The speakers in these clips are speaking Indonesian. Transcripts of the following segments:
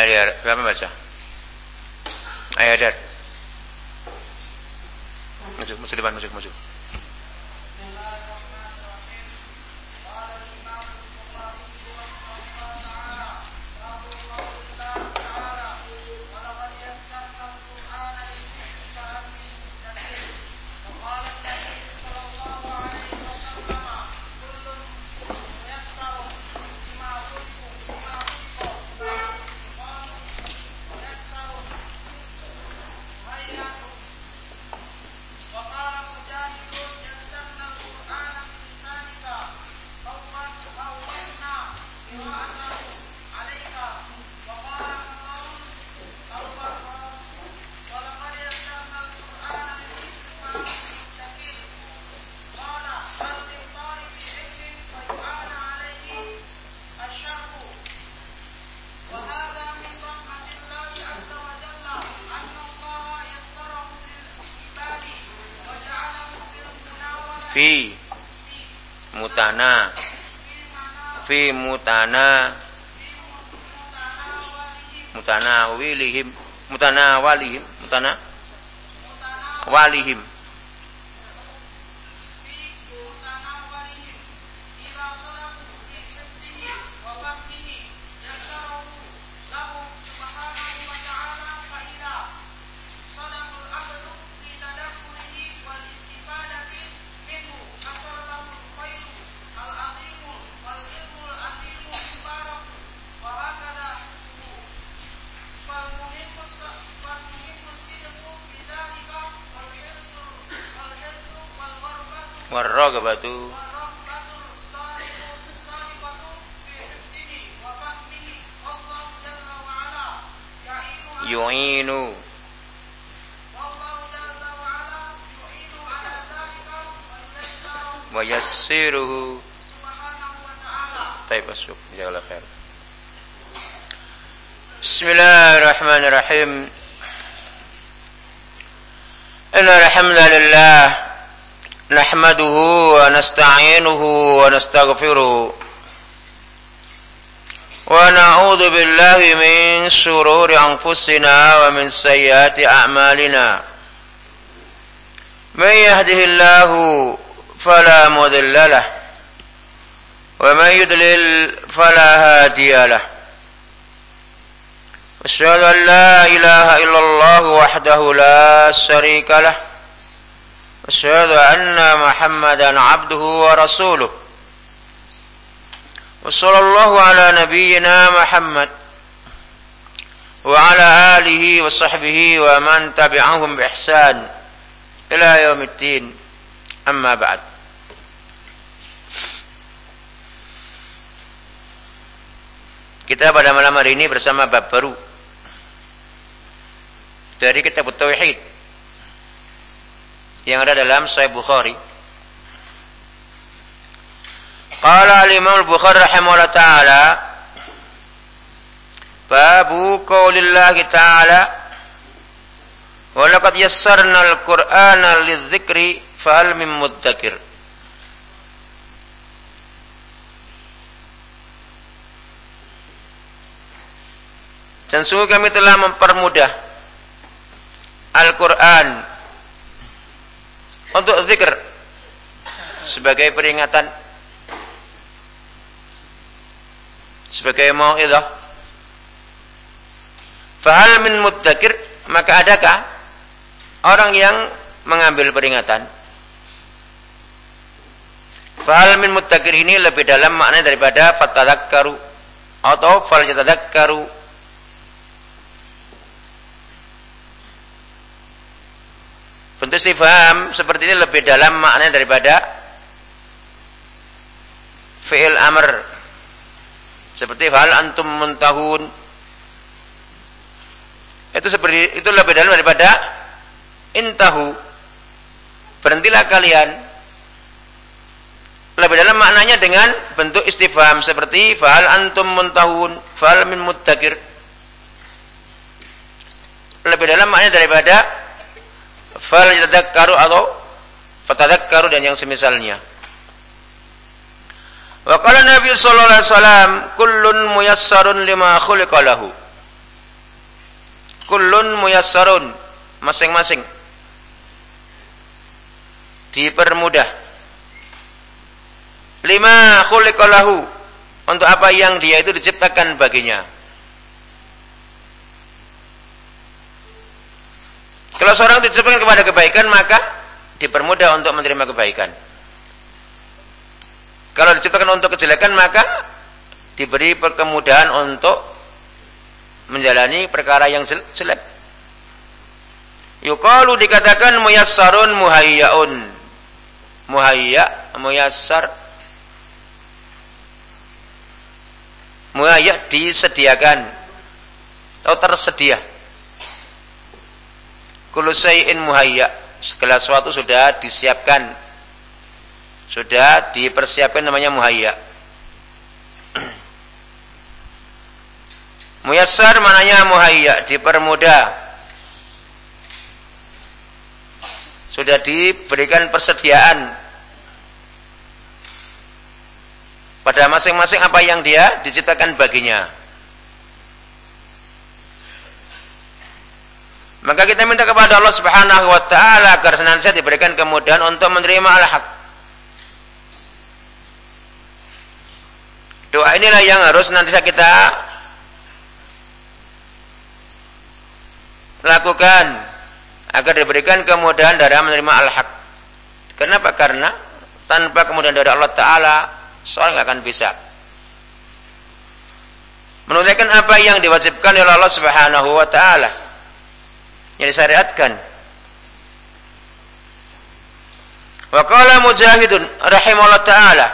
Ayo, siapa baca? Ayo, Dar. Maju, maju depan, maju, maju. Fi mutana mutana wilihim mutana walihim yu'inu wa yassiruhu طيب أسوك جزاك الله خير. بسم الله الرحمن الرحيم. إن الحمد لله نحمده ونستعينه ونستغفره ونعوذ بالله من شرور أنفسنا ومن سيئات أعمالنا. من يهده الله فلا مضل له ومن يضلل فلا هادي له. أشهد أن لا إله إلا الله وحده لا شريك له. أشهد أن محمدا عبده ورسوله وصلى الله على نبينا محمد وعلى آله وصحبه ومن تبعهم بإحسان إلى يوم الدين أما بعد Kita pada malam hari ini bersama bab baru dari kitab Tauhid yang ada dalam Sahih Bukhari. Qala al-Imam al-Bukhari rahimahullah taala Babu qaulillah ta'ala Wa laqad yassarna al-Qur'ana lidh-dhikri fahal min muddakir Dan sungguh kami telah mempermudah Al-Quran untuk zikr sebagai peringatan. Sebagai mau'izah. Fahal min muddakir maka adakah orang yang mengambil peringatan? Fahal min muddakir ini lebih dalam makna daripada fatadakkaru atau fal yatadakkaru Bentuk istifham seperti ini lebih dalam maknanya daripada fi'il amr. Seperti hal antum muntahun. Itu seperti itu lebih dalam daripada intahu. Berhentilah kalian. Lebih dalam maknanya dengan bentuk istifham seperti fa'al antum muntahun, fa'al min muddakir. Lebih dalam maknanya daripada fal yatadakkaru atau fatadakkaru dan yang semisalnya. Wa qala Nabi sallallahu alaihi wasallam kullun muyassarun lima khuliqa lahu. kullun muyassarun masing-masing dipermudah lima khuliqalahu untuk apa yang dia itu diciptakan baginya kalau seorang diciptakan kepada kebaikan maka dipermudah untuk menerima kebaikan kalau diciptakan untuk kejelekan maka diberi kemudahan untuk menjalani perkara yang jelek. Yukalu dikatakan muyassarun muhayyaun. Muhayya, muyassar. Muhayya disediakan atau tersedia. Kullu syai'in muhayya. Segala sesuatu sudah disiapkan. Sudah dipersiapkan namanya muhayya. Muyassar mananya muhayya, dipermudah. Sudah diberikan persediaan pada masing-masing apa yang dia diciptakan baginya. Maka kita minta kepada Allah Subhanahu wa taala agar senantiasa diberikan kemudahan untuk menerima al-haq. Doa inilah yang harus nanti kita lakukan agar diberikan kemudahan dalam menerima al-haq. Kenapa? Karena tanpa kemudahan dari Allah Ta'ala, seorang tidak akan bisa. Menunaikan apa yang diwajibkan oleh Allah Subhanahu wa Ta'ala. Yang disyariatkan. Wa qala Mujahidun rahimahullah ta'ala.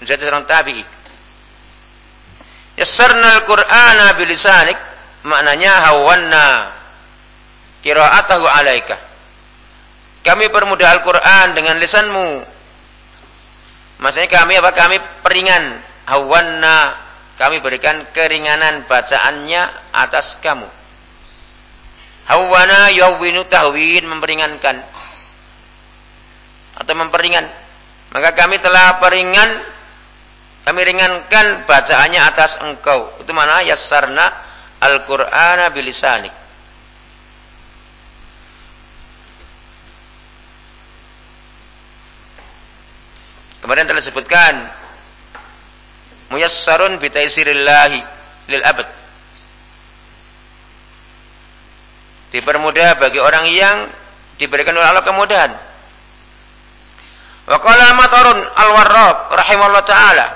Mujahid seorang tabi'i. Yassarna al-Qur'ana bilisanik maknanya hawanna qira'atahu alaika. Kami permudah Al-Qur'an dengan lisanmu. Maksudnya kami apa? Kami peringan hawanna kami berikan keringanan bacaannya atas kamu. Hawana yawwinu tahwin memperingankan atau memperingan. Maka kami telah peringan kami ringankan bacaannya atas engkau. Itu mana yassarna al-Qur'ana bilisanik. Kemudian telah disebutkan muyassarun bi lil abad. Dipermudah bagi orang yang diberikan oleh Allah kemudahan. Wa qala Matarun al-Warraq rahimahullah taala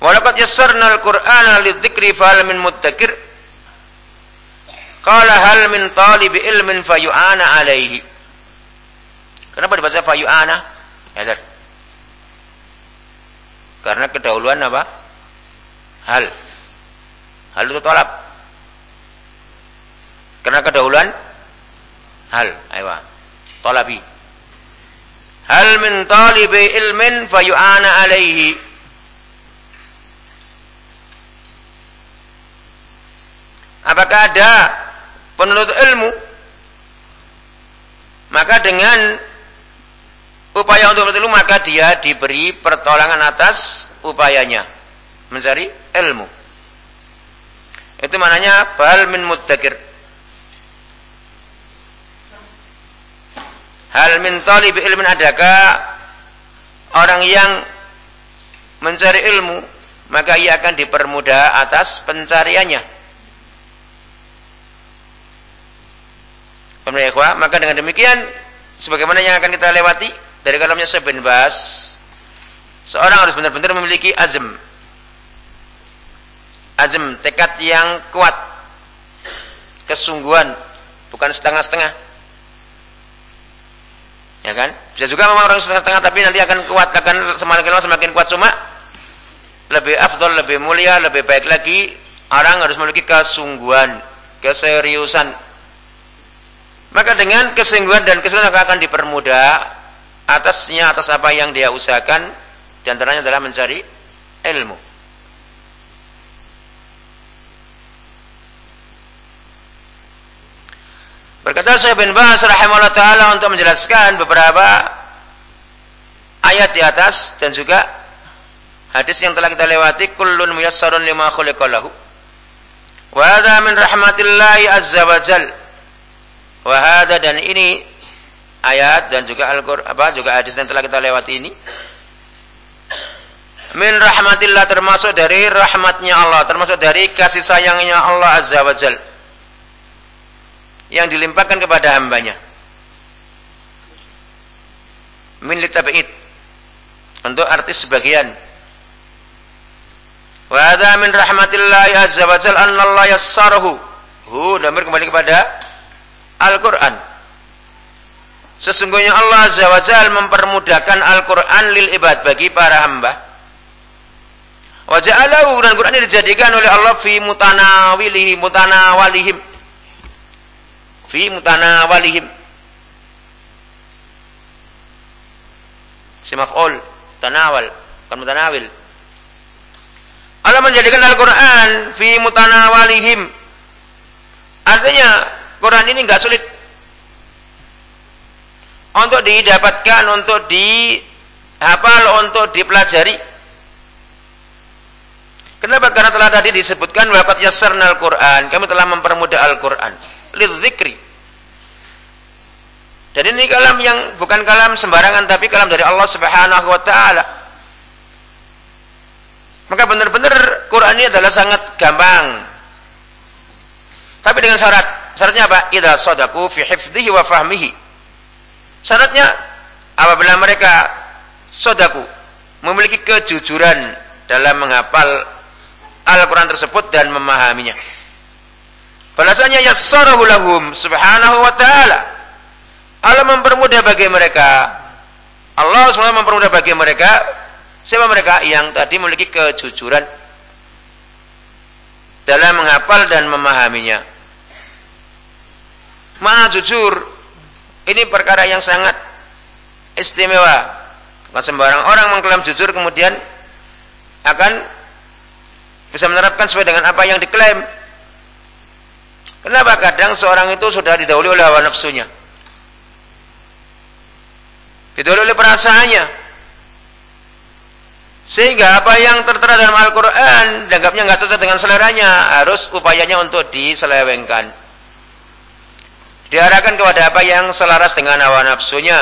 Walaqad yassarna al-Qur'ana lidzikri fahal min muddakir Qala hal min talibi ilmin fayu'ana alaihi Kenapa dibaca fayu'ana? Hadar. Karena kedahuluan apa? Hal. Hal itu tolap. Karena kedahuluan hal. Ayo. Tolabi. Hal min talibi ilmin fayu'ana alaihi. Apakah ada penuntut ilmu? Maka dengan upaya untuk ilmu maka dia diberi pertolongan atas upayanya mencari ilmu. Itu mananya bal min muddakir. Hal min talib ilmin adakah orang yang mencari ilmu maka ia akan dipermudah atas pencariannya. Maka dengan demikian sebagaimana yang akan kita lewati dari kalamnya Syekh Bas seorang harus benar-benar memiliki azm. Azm tekad yang kuat kesungguhan bukan setengah-setengah ya kan? Bisa juga memang orang setengah-setengah tapi nanti akan kuat akan semakin lama semakin kuat. Cuma lebih afdol lebih mulia lebih baik lagi orang harus memiliki kesungguhan keseriusan. Maka dengan kesungguhan dan keseriusan akan dipermudah atasnya atas apa yang dia usahakan di antaranya adalah mencari ilmu. Berkata Syekh bin Bas rahimahullah taala untuk menjelaskan beberapa ayat di atas dan juga hadis yang telah kita lewati kullun muyassarun lima khuliqalahu Wa hadha min rahmatillahi azza wa jal. Wa hadha dan ini ayat dan juga Al-Qur'an apa juga hadis yang telah kita lewati ini min rahmatillah termasuk dari rahmatnya Allah, termasuk dari kasih sayangnya Allah azza wa jal. Yang dilimpahkan kepada hambanya. Min litabi'id. Untuk artis sebagian Wa hadza min rahmatillahi azza wa jalla anna Allah yassarahu. Hu damir kembali kepada Al-Qur'an. Sesungguhnya Allah azza wa jalla mempermudahkan Al-Qur'an lil ibad bagi para hamba. Wa ja'alahu dan Quran ini dijadikan oleh Allah fi mutanawilihi mutanawalihim. Fi mutanawalihim. Si maf'ul tanawal, bukan mutanawil. Allah menjadikan Al-Quran fi mutanawalihim. Artinya, Quran ini nggak sulit untuk didapatkan, untuk dihafal, untuk dipelajari. Kenapa? Karena telah tadi disebutkan waqad yassarna al-Qur'an. Kami telah mempermudah Al-Qur'an. Lidzikri. Dan ini kalam yang bukan kalam sembarangan tapi kalam dari Allah Subhanahu wa taala. Maka benar-benar Quran ini adalah sangat gampang. Tapi dengan syarat. Syaratnya apa? Idza sadaku fi hifdhihi wa fahmihi. Syaratnya apabila mereka sodaku memiliki kejujuran dalam menghafal Al-Quran tersebut dan memahaminya. Balasannya yassarahu lahum subhanahu wa ta'ala. Allah mempermudah bagi mereka. Allah SWT mempermudah bagi mereka Siapa mereka yang tadi memiliki kejujuran dalam menghafal dan memahaminya. Mana jujur? Ini perkara yang sangat istimewa. Bukan sembarang orang mengklaim jujur kemudian akan bisa menerapkan sesuai dengan apa yang diklaim. Kenapa kadang seorang itu sudah didahului oleh hawa nafsunya? Didahului oleh perasaannya. Sehingga apa yang tertera dalam Al-Quran dianggapnya nggak cocok dengan seleranya, harus upayanya untuk diselewengkan. Diarahkan kepada apa yang selaras dengan hawa nafsunya,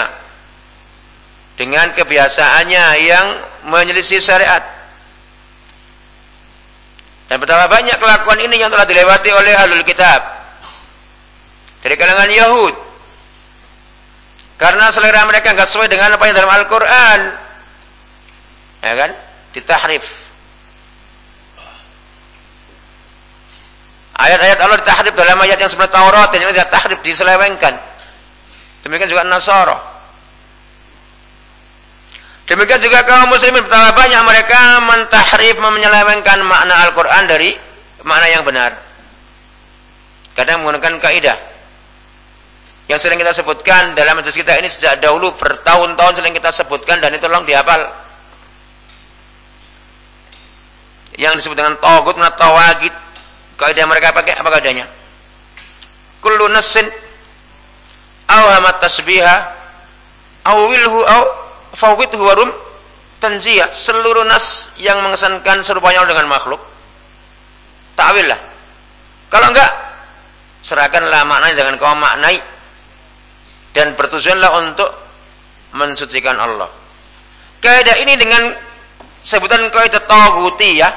dengan kebiasaannya yang menyelisih syariat. Dan betapa banyak kelakuan ini yang telah dilewati oleh alul kitab. Dari kalangan Yahud. Karena selera mereka nggak sesuai dengan apa yang dalam Al-Quran, ya kan? Ditahrif. Ayat-ayat Allah ditahrif dalam ayat yang sebenarnya Taurat yang ini ditahrif diselewengkan. Demikian juga Nasara demikian juga kaum muslimin betapa banyak mereka mentahrif menyelewengkan makna Al-Quran dari makna yang benar. Kadang menggunakan kaidah yang sering kita sebutkan dalam majelis kita ini sejak dahulu bertahun-tahun sering kita sebutkan dan itu tolong dihafal. Yang disebut dengan togut menat tawagid. Kaidah mereka pakai apa kaidahnya? Kullu nassin aw hamat tasbiha aw wilhu aw fawwidhu warum tanziyah seluruh nas yang mengesankan serupanya dengan makhluk. Takwil lah. Kalau enggak serahkanlah maknanya jangan kau maknai. Dan bertujuanlah untuk mensucikan Allah. Kaidah ini dengan sebutan kaidah taguti ya.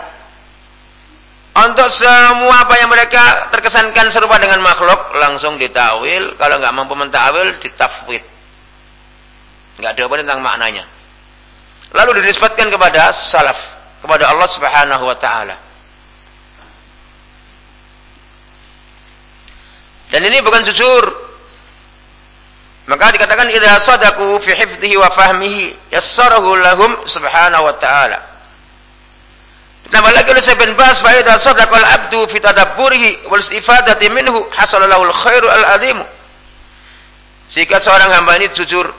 Untuk semua apa yang mereka terkesankan serupa dengan makhluk langsung ditawil. Kalau nggak mampu mentawil ditafwid. Nggak ada apa tentang maknanya. Lalu dinisbatkan kepada salaf, kepada Allah Subhanahu wa taala. Dan ini bukan jujur. Maka dikatakan idza sadaku fi hifdhihi wa fahmihi yassarahu lahum subhanahu wa ta'ala. Tambah lagi oleh bin Bas, fa idza al-'abdu fi tadabburihi wal istifadati minhu hasala lahu al-khairu al-'azimu. Jika seorang hamba ini jujur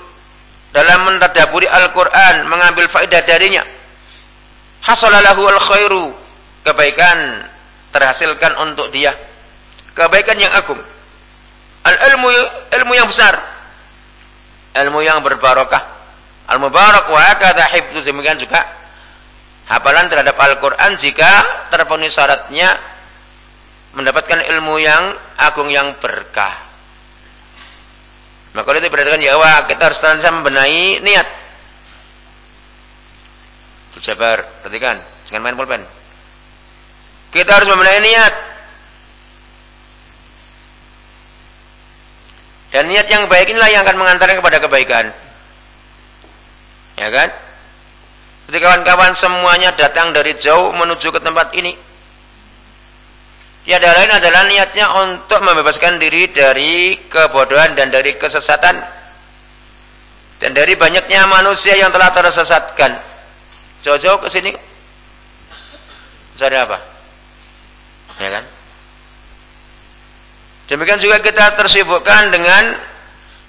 dalam mentadaburi Al-Qur'an, mengambil faedah darinya, hasala lahu al-khairu, kebaikan terhasilkan untuk dia. Kebaikan yang agung. Al-ilmu ilmu yang besar. Ilmu yang berbarokah. Al-mubarak wa hakadha hifdzu demikian juga hafalan terhadap Al-Quran jika terpenuhi syaratnya mendapatkan ilmu yang agung yang berkah. Maka itu berarti ya wah kita harus terus membenahi niat. Sabar, perhatikan, jangan main pulpen. Kita harus membenahi niat. Dan niat yang baik inilah yang akan mengantarkan kepada kebaikan. Ya kan? Ketika kawan-kawan semuanya datang dari jauh menuju ke tempat ini. Tiada lain adalah niatnya untuk membebaskan diri dari kebodohan dan dari kesesatan. Dan dari banyaknya manusia yang telah tersesatkan. Jauh-jauh ke sini. Cari apa? Ya kan? Demikian juga kita tersibukkan dengan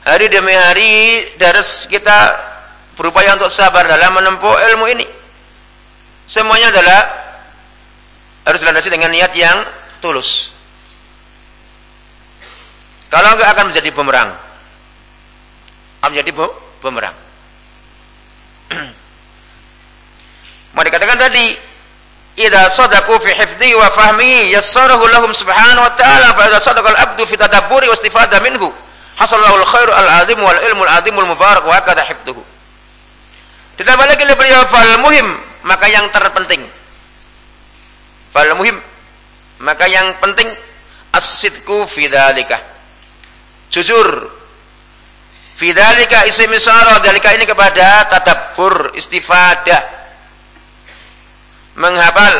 hari demi hari dari kita berupaya untuk sabar dalam menempuh ilmu ini. Semuanya adalah harus dilandasi dengan niat yang tulus. Kalau enggak akan menjadi bumerang. Akan menjadi bumerang. Mau dikatakan tadi, "Idza sadaqu fi hifdhi wa fahmihi yassarahu lahum subhanahu wa ta'ala fa idza al-'abdu fi tadabburi wa istifada minhu hasalahu al-khairu al-'azim wal ilmu al-'azimul mubarak wa hakadha hifdhuhu." Ditambah lagi oleh beliau fal muhim, maka yang terpenting. Fal muhim, maka yang penting as-sidqu fi dzalika. Jujur fi dzalika isim isyarah dzalika ini kepada tadabbur, istifadah. Menghafal,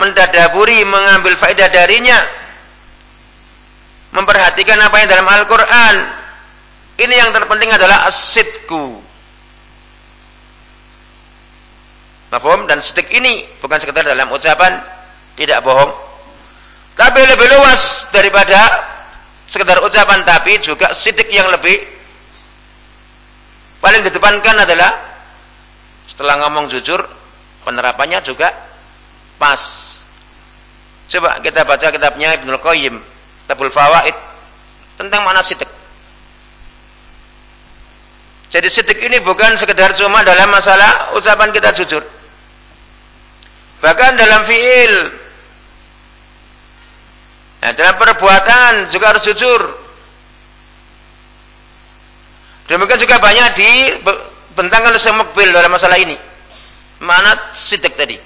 mendadaburi, mengambil faedah darinya. Memperhatikan apa yang dalam Al-Qur'an. Ini yang terpenting adalah Mafhum dan sedik ini bukan sekedar dalam ucapan tidak bohong. Tapi lebih luas daripada sekedar ucapan tapi juga sidik yang lebih paling ditepankan adalah setelah ngomong jujur penerapannya juga pas. Coba kita baca kitabnya Ibnu Qayyim, Tabul Fawaid tentang mana sidik. Jadi sidik ini bukan sekedar cuma dalam masalah ucapan kita jujur. Bahkan dalam fiil. Nah, dalam perbuatan juga harus jujur. Demikian juga banyak dibentangkan oleh semukbil dalam masalah ini. Mana sidik tadi.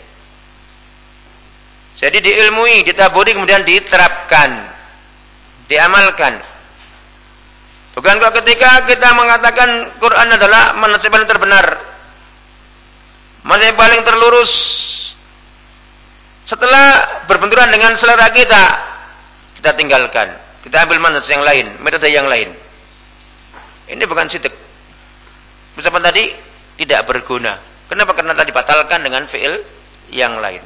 Jadi diilmui, ditaburi, kemudian diterapkan. Diamalkan. Bukan kok ketika kita mengatakan Quran adalah manusia paling terbenar. Manusia paling terlurus. Setelah berbenturan dengan selera kita, kita tinggalkan. Kita ambil manhaj yang lain, metode yang lain. Ini bukan sidik. Ucapan tadi tidak berguna. Kenapa? Karena tadi dibatalkan dengan fi'il yang lain.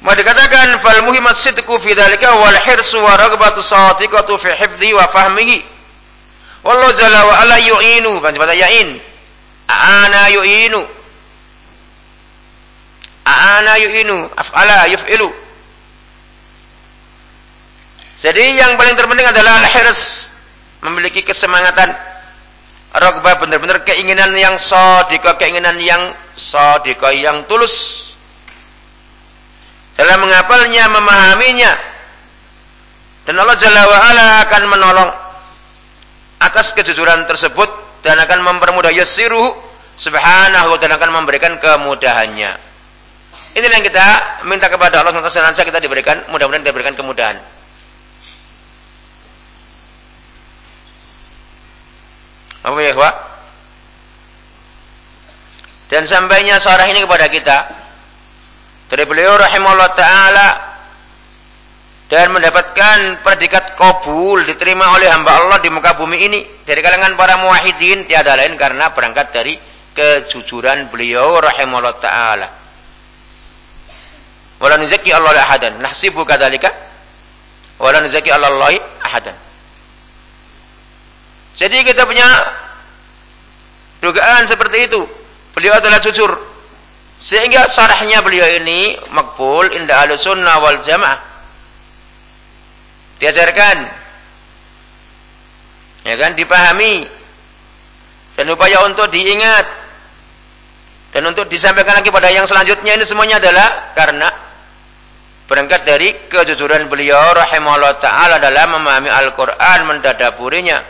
Mau dikatakan fal muhimmat sidqu fi dzalika wal hirsu wa ragbatu sadiqatu fi hifdhi wa fahmihi. Wallahu jalla wa ala yu'inu, baca ya'in. Ana yu'inu Aana yu'inu, af'ala yuf'ilu. Jadi yang paling terpenting adalah al-hirs. Memiliki kesemangatan. Rogba benar-benar keinginan yang sodika, keinginan yang sodika, yang tulus. Dalam menghafalnya, memahaminya. Dan Allah Jalla wa'ala akan menolong atas kejujuran tersebut dan akan mempermudah yasiruhu subhanahu dan akan memberikan kemudahannya. Inilah yang kita minta kepada Allah SWT kita diberikan, mudah-mudahan diberikan kemudahan. Apa ya, Pak? Dan sampainya suara ini kepada kita dari beliau rahimahullah taala dan mendapatkan predikat kabul diterima oleh hamba Allah di muka bumi ini dari kalangan para muwahhidin tiada lain karena berangkat dari kejujuran beliau rahimahullah taala. Wala nuzaki Allah ahadan. Nahsibu kadzalika. Wala nuzaki Allah ahadan. Jadi kita punya dugaan seperti itu. Beliau adalah jujur. Sehingga sarahnya beliau ini makbul indah sunnah wal jamaah. Diajarkan. Ya kan? Dipahami. Dan upaya untuk diingat. Dan untuk disampaikan lagi pada yang selanjutnya ini semuanya adalah karena berangkat dari kejujuran beliau rahimahullah taala dalam memahami Al-Qur'an, mendadaburinya,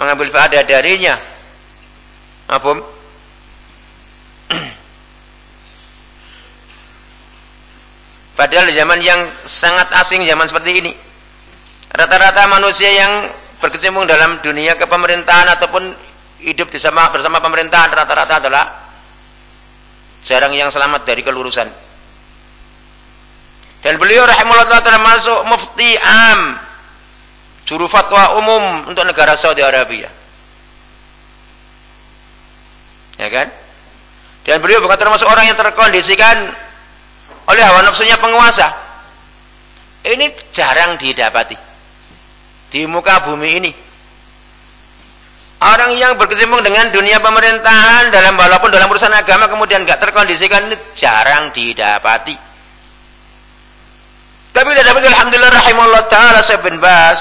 mengambil faedah darinya. Apa? Padahal zaman yang sangat asing zaman seperti ini. Rata-rata manusia yang berkecimpung dalam dunia kepemerintahan ataupun hidup bersama bersama pemerintahan rata-rata adalah jarang yang selamat dari kelurusan. Dan beliau rahimahullah termasuk mufti am juru fatwa umum untuk negara Saudi Arabia. Ya kan? Dan beliau bukan termasuk orang yang terkondisikan oleh hawa nafsunya penguasa. Ini jarang didapati di muka bumi ini. Orang yang berkecimpung dengan dunia pemerintahan dalam walaupun dalam urusan agama kemudian nggak terkondisikan ini jarang didapati. Tapi tidak dapat alhamdulillah rahimahullah taala saya bin Bas.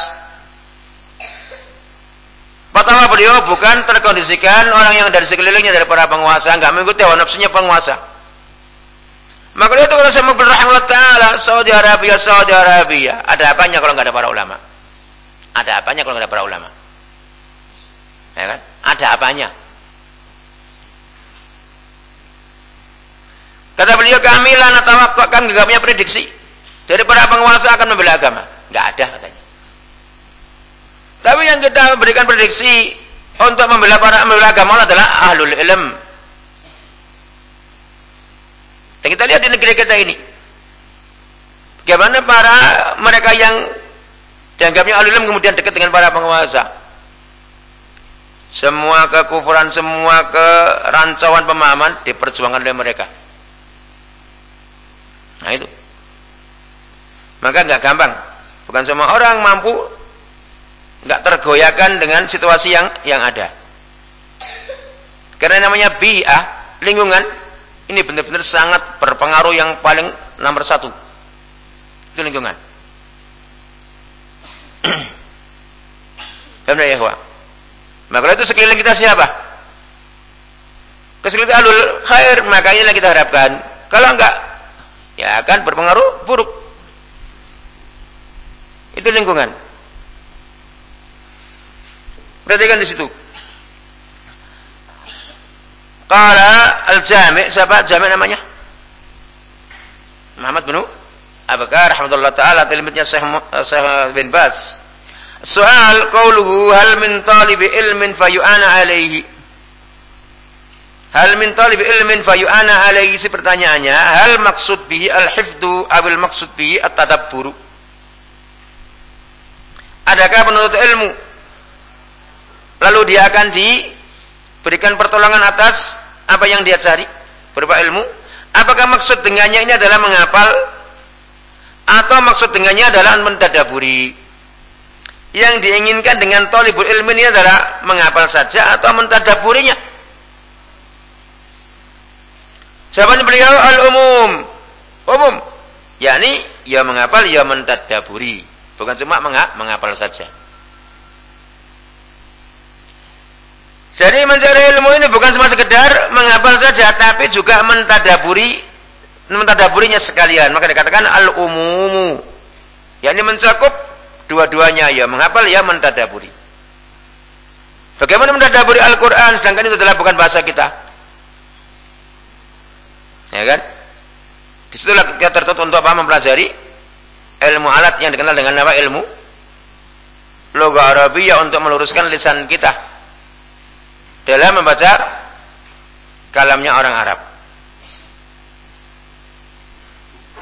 Pertama beliau bukan terkondisikan orang yang dari sekelilingnya dari para penguasa, nggak mengikuti hawa nafsunya penguasa. Maka itu kalau saya mau Allah Ta'ala, Saudi Arabia, Saudi Arabia. Ada apanya kalau nggak ada para ulama? Ada apanya kalau nggak ada para ulama? Ya kan? Ada apanya? Kata beliau, kami lana tawakwa, kami nggak punya prediksi. Dari para penguasa akan membela agama. Nggak ada katanya. Tapi yang kita berikan prediksi untuk membela para membela agama adalah ahlul ilm, dan kita lihat di negeri kita ini. Bagaimana para mereka yang dianggapnya alulim kemudian dekat dengan para penguasa. Semua kekufuran, semua kerancauan pemahaman diperjuangkan oleh mereka. Nah itu. Maka nggak gampang. Bukan semua orang mampu nggak tergoyahkan dengan situasi yang yang ada. Karena namanya bi'ah, lingkungan, ini benar-benar sangat berpengaruh yang paling nomor satu. Itu lingkungan. Karena ya Maka itu sekeliling kita siapa? Sekeliling alul khair, makanya kita harapkan. Kalau enggak, ya akan berpengaruh buruk. Itu lingkungan. Perhatikan di situ. Qala al-jami' siapa jami' namanya? Muhammad bin Abakar rahmatullah taala tilmitnya Syekh Syekh bin Baz. Soal qauluhu hal min talibi ilmin fayu'ana alaihi. Hal min talibi ilmin fayu'ana alaihi si pertanyaannya, hal maksud bihi al-hifdu awil maksud bihi at-tadabburu? Adakah penuntut ilmu lalu dia akan diberikan pertolongan atas apa yang dia cari berupa ilmu. Apakah maksud dengannya ini adalah menghafal? Atau maksud dengannya adalah mentadaburi? Yang diinginkan dengan tolibul ilmi ini adalah menghafal saja atau mentadaburinya? Jawaban beliau al-umum. Umum. Yakni ya menghafal ya mentadaburi. Bukan cuma menghafal saja Jadi mencari ilmu ini bukan cuma sekedar menghafal saja, tapi juga mentadaburi, mentadaburinya sekalian. Maka dikatakan al-umumu. Ya ini mencakup dua-duanya ya, menghafal ya mentadaburi. Bagaimana mentadaburi Al-Quran, sedangkan itu adalah bukan bahasa kita. Ya kan? Di situlah kita tertutup untuk apa? Mempelajari ilmu alat yang dikenal dengan nama ilmu logo Arabia untuk meluruskan lisan kita dalam membaca kalamnya orang Arab.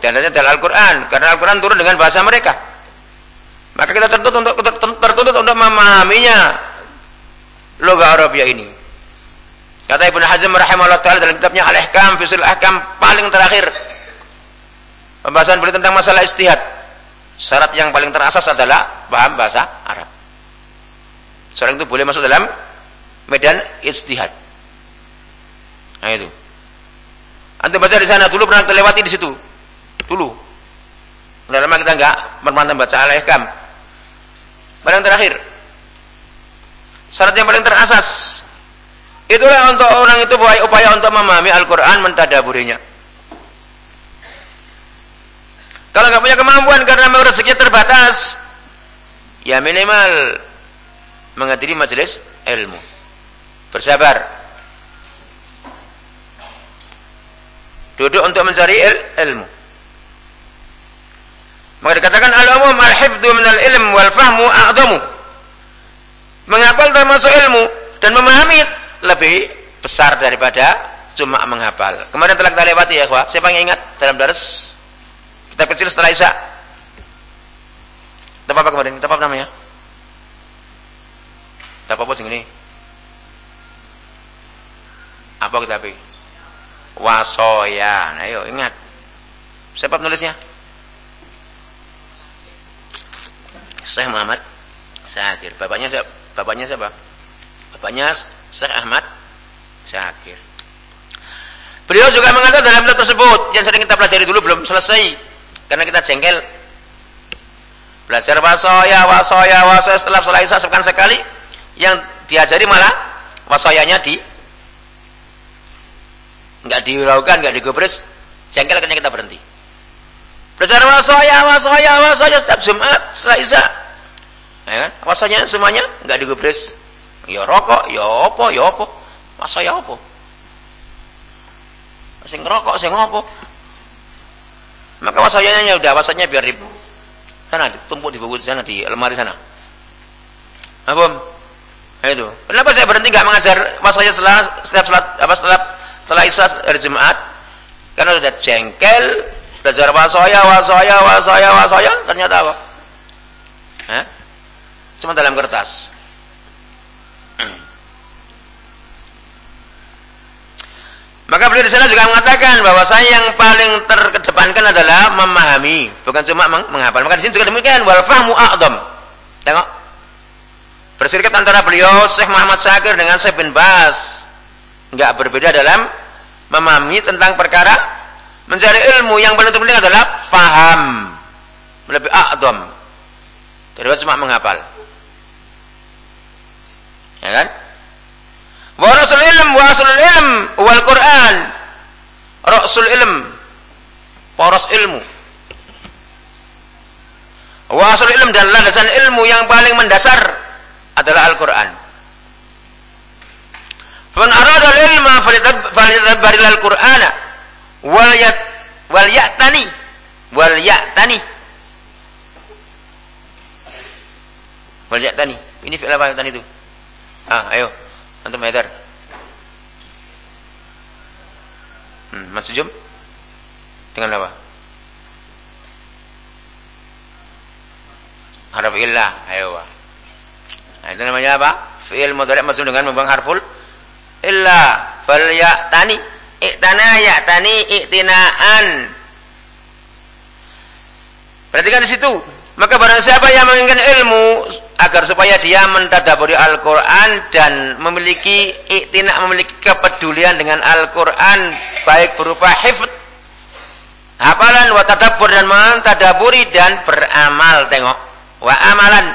Dan hanya dalam Al-Quran, karena Al-Quran turun dengan bahasa mereka. Maka kita tertuntut untuk tertuntut untuk memahaminya loga Arabia ini. Kata Ibnu Hazm rahimahullah taala dalam kitabnya Al-Ihkam Fisul Ahkam paling terakhir pembahasan beliau tentang masalah istihad. Syarat yang paling terasas adalah paham bahasa Arab. Seorang itu boleh masuk dalam medan istihad. Nah itu. Antum baca di sana dulu pernah terlewati di situ. Dulu. Udah lama kita enggak pernah baca al-ihkam. Paling terakhir. Syarat yang paling terasas. Itulah untuk orang itu upaya untuk memahami Al-Quran mentadaburinya. Kalau nggak punya kemampuan karena mau rezeki terbatas, ya minimal menghadiri majelis ilmu. Bersabar. Duduk untuk mencari il ilmu. Maka dikatakan al-umum al-hifdhu min al-ilm wal fahmu a'zamu. Menghafal termasuk ilmu dan memahami lebih besar daripada cuma menghafal. Kemarin telah kita lewati ya, Siapa yang ingat dalam daras kita kecil setelah Isya. Kita apa kemarin? Kita apa namanya? Kita apa sing ini? Apa kita apa? Wasoya. Nah, ayo ingat. Siapa penulisnya? Syekh Muhammad Syakir. Bapaknya siapa? Bapaknya siapa? Bapaknya Syekh Ahmad Syakir. Beliau juga mengatakan dalam beliau tersebut yang sering kita pelajari dulu belum selesai karena kita jengkel. Belajar wasoya, wasoya, wasoya setelah setelah isya sepekan sekali. Yang diajari malah wasoyanya di nggak diuraukan, nggak digubris. Jengkel akhirnya kita berhenti. Belajar wasoya, wasoya, wasoya setiap Jumat setelah isya. Ya kan? Wasoyanya semuanya nggak digubris. Ya rokok, ya opo, ya opo. Wasoya opo. Sing rokok, sing opo. Maka wasayanya ya udah wasanya biar di sana ditumpuk di buku sana di lemari sana. Apa? Itu. Kenapa saya berhenti nggak mengajar wasaya setelah setiap salat apa setelah setelah isya hari Jumat? Karena sudah jengkel belajar wasaya, wasaya, wasaya, wasaya, ternyata apa? Hah? Cuma dalam kertas. Maka beliau di sana juga mengatakan bahwa saya yang paling terkedepankan adalah memahami, bukan cuma meng menghafal. Maka di sini juga demikian wal fahmu a'dham. Tengok. Bersirikat antara beliau Syekh Muhammad Syakir dengan Syekh bin Bas. Enggak berbeda dalam memahami tentang perkara mencari ilmu yang paling penting adalah faham. Lebih a'dham. Daripada cuma menghafal. Ya kan? Wa rasul ilm wa asul ilm wal Quran. Rasul ilm. Poros ilmu. Wa asul ilm dan landasan ilmu yang paling mendasar adalah Al-Quran. Faman arada ilma falidabbaril al-Qur'ana wal yat wal. Ini fi'il apa itu? Ah, ayo. Antum Haidar. Hmm, Mas Jum? Dengan apa? Harf illah. Ayo. Nah, itu namanya apa? Fi'il mudhari' masuk dengan membuang harful illa fal ya'tani i'tana ya'tani i'tinaan. Perhatikan di situ. Maka barang siapa yang menginginkan ilmu agar supaya dia mentadaburi Al-Quran dan memiliki iktina, memiliki kepedulian dengan Al-Quran baik berupa hifd hafalan wa tadabbur dan mentadaburi dan beramal tengok wa amalan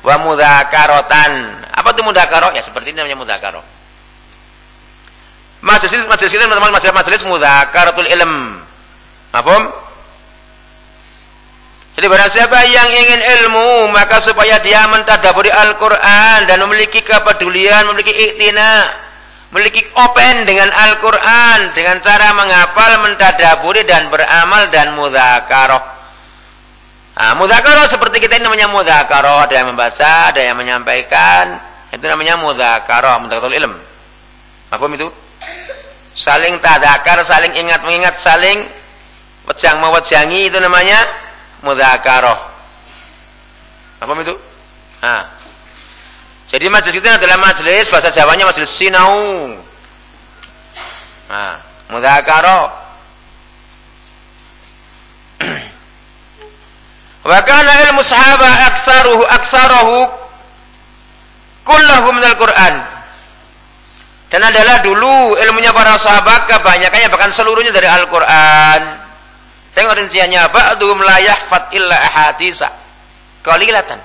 wa mudzakaratan apa itu mudzakarah ya seperti ini namanya mudzakarah majelis majelis kita teman-teman majelis majelis mudzakaratul ilm apa jadi barang siapa yang ingin ilmu, maka supaya dia mentadaburi Al-Quran dan memiliki kepedulian, memiliki iktina, memiliki open dengan Al-Quran, dengan cara menghafal, mentadaburi dan beramal dan mudhakaroh. Nah, mudhakaroh seperti kita ini namanya mudhakaroh, ada yang membaca, ada yang menyampaikan, itu namanya mudhakaroh, mudhakaroh ilm. Apa itu? Saling tadakar, saling ingat mengingat, saling wajang mewajangi itu namanya mudzakarah. Apa itu? Nah. Jadi majelis kita adalah majelis bahasa Jawanya majelis sinau. Nah, mudzakarah. Wa kana ilmu sahabat aktsaruhu aktsaruhu kullahu minal Qur'an. Dan adalah dulu ilmunya para sahabat kebanyakannya bahkan seluruhnya dari Al-Qur'an. Tengok rinciannya ba'dhum la yahfad illa ahadisa qalilatan.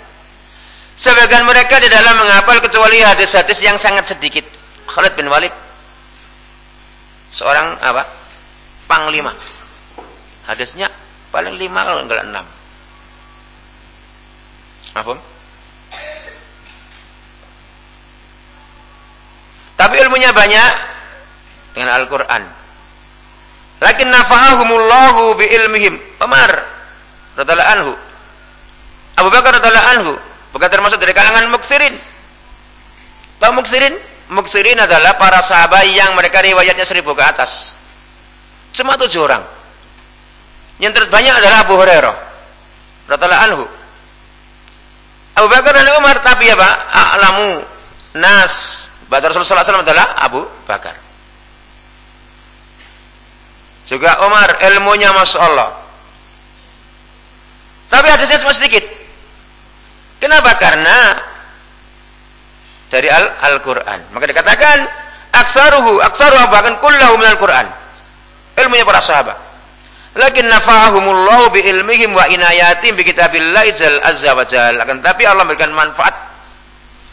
Sebagian mereka di dalam menghafal kecuali hadis-hadis yang sangat sedikit. Khalid bin Walid seorang apa? Panglima. Hadisnya Paling lima kalau enggak enam. Apa? Tapi ilmunya banyak dengan Al-Quran. Lakin nafa'ahumullahu bi ilmihim. Umar radhiyallahu anhu. Abu Bakar radhiyallahu anhu bukan termasuk dari kalangan muksirin. Tahu muksirin? Muksirin adalah para sahabat yang mereka riwayatnya seribu ke atas. Cuma tujuh orang. Yang terbanyak adalah Abu Hurairah radhiyallahu anhu. Abu Bakar dan Umar tapi apa? A'lamu nas. Ba'da Rasulullah SAW adalah Abu Bakar. Juga Umar ilmunya Masya Allah. Tapi hadisnya cuma sedikit. Kenapa? Karena dari Al-Quran. Maka dikatakan aksaruhu, aksaruhu bahkan kullahu minal Quran. Ilmunya para sahabat. Lakin nafa'ahumullahu bi ilmihim wa inayatim bi kitabillah jal azza wa jal. Akan tapi Allah memberikan manfaat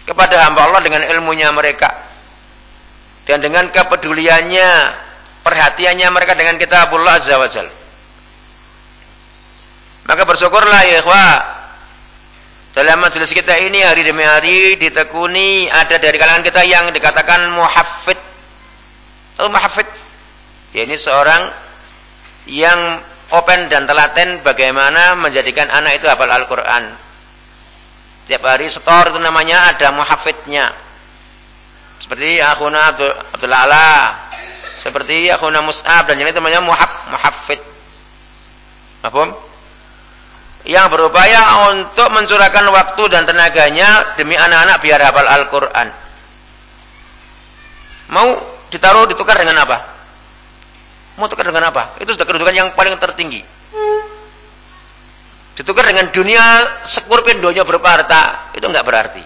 kepada hamba Allah dengan ilmunya mereka. Dan dengan kepeduliannya, perhatiannya mereka dengan kitabullah azza wa jal. Maka bersyukurlah ya ikhwah. Dalam majelis kita ini hari demi hari ditekuni ada dari kalangan kita yang dikatakan muhafid. Oh muhafid. Ya, ini seorang yang open dan telaten bagaimana menjadikan anak itu hafal Al-Quran. Tiap hari setor itu namanya ada muhafidnya. Seperti Akhuna Abdul Ala. Seperti Akhuna Mus'ab dan yang itu namanya muhaf, muhafid. Apa? Yang berupaya untuk mencurahkan waktu dan tenaganya demi anak-anak biar hafal Al-Quran. Mau ditaruh ditukar dengan apa? Mau tukar dengan apa? Itu sudah kedudukan yang paling tertinggi. Ditukar dengan dunia sekurpin dunia berupa harta. Itu enggak berarti.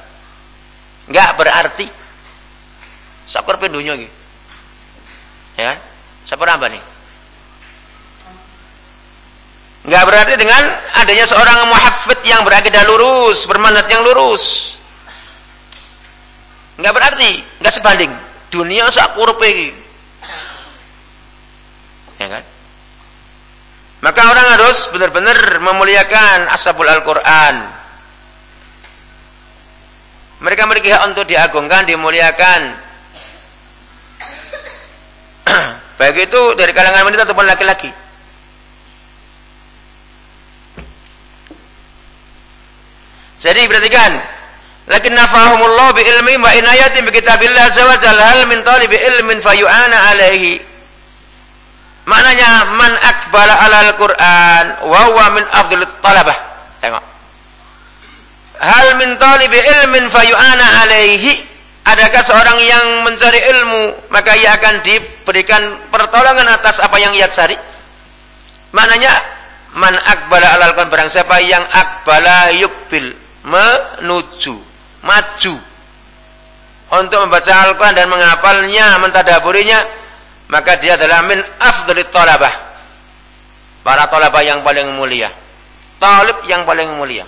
Enggak berarti. Sekurpin dunia gitu. Ya kan? Siapa apa nih? Enggak berarti dengan adanya seorang muhafid yang berakidah lurus, bermandat yang lurus. Enggak berarti, enggak sebanding. Dunia sakurpe Ya kan? Maka orang harus benar-benar memuliakan ashabul Al-Quran. Mereka memiliki hak untuk diagungkan, dimuliakan. Baik itu dari kalangan wanita ataupun laki-laki. Jadi perhatikan, lakin nafahumullah bi ilmi wa inayatin bi kitabillah azza wa hal min talibi ilmin fayu'ana alaihi Maknanya man akbala alal Quran wa huwa min afdhalit talabah. Tengok. Hal min talibi ilmin fayu'ana alaihi. Adakah seorang yang mencari ilmu maka ia akan diberikan pertolongan atas apa yang ia cari? Maknanya man akbala alal Quran barang siapa yang akbala yukbil menuju maju untuk membaca Al-Quran dan menghafalnya, mentadaburinya maka dia adalah min afdalit talabah. Para talabah yang paling mulia. Talib yang paling mulia.